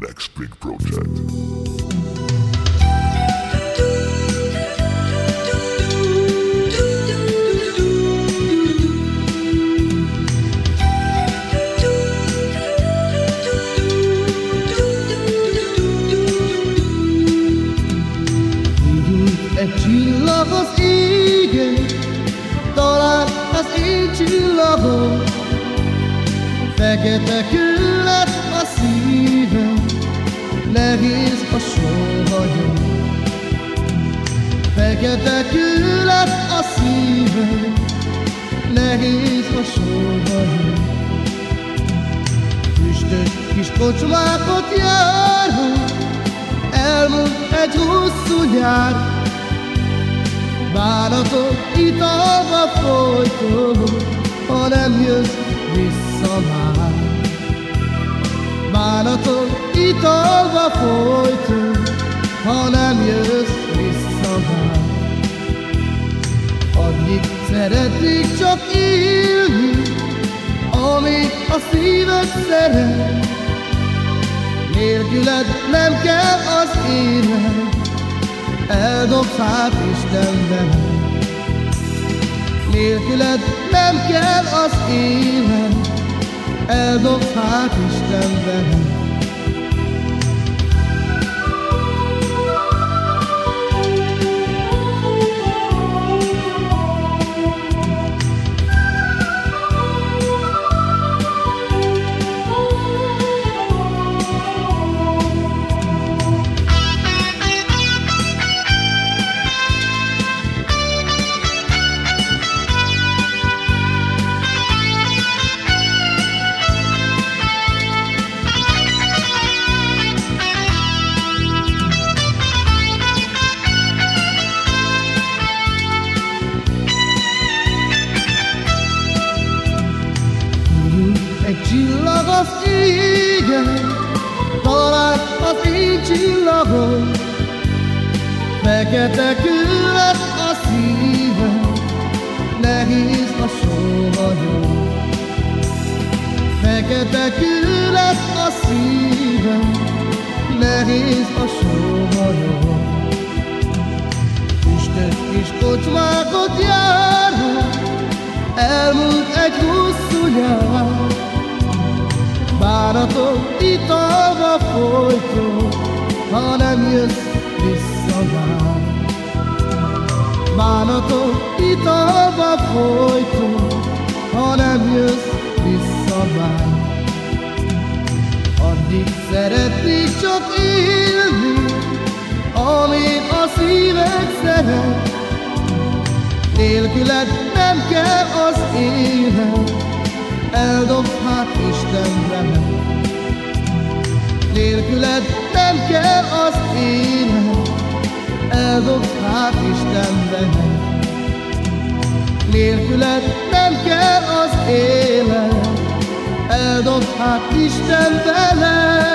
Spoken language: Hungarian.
next big project. Egy csillag az égen, talán az én csillagom, Fekete kő lett a szívem, nehéz a sóhajom. Fekete kő lett a szívem, nehéz a sóhajom. Füstös kis kocsmákat járunk, elmúlt egy hosszú nyár, Bánatok italba folyton, ha nem jössz vissza már. Bánatok italba folyton, ha nem jössz vissza már. Addig szeretnék csak élni, amit a szíved szeret. Nélküled nem kell az élet, eldobsz Isten velem. Nélküled nem kell az élet, eldobsz Isten. Égen, talán az én csillagom, Fekete kő lett a szívem, nehéz a sóhajom. Fekete kő lett a szívem, nehéz a sóhajom. Füstös kis kocsmákat járok, elmúlt egy hosszú nyár. Bánatok italba folyton, ha nem jössz vissza már. Bánatok italba folyton, ha nem jössz vissza már. Addig szeretnék csak élni, amit a szíved szeret. Nélküled nem kell az élet, eldob Isten velem. Nélküled nem kell az élet, eldob hát Isten velem. Nélküled nem kell az élet, eldob hát Isten velem.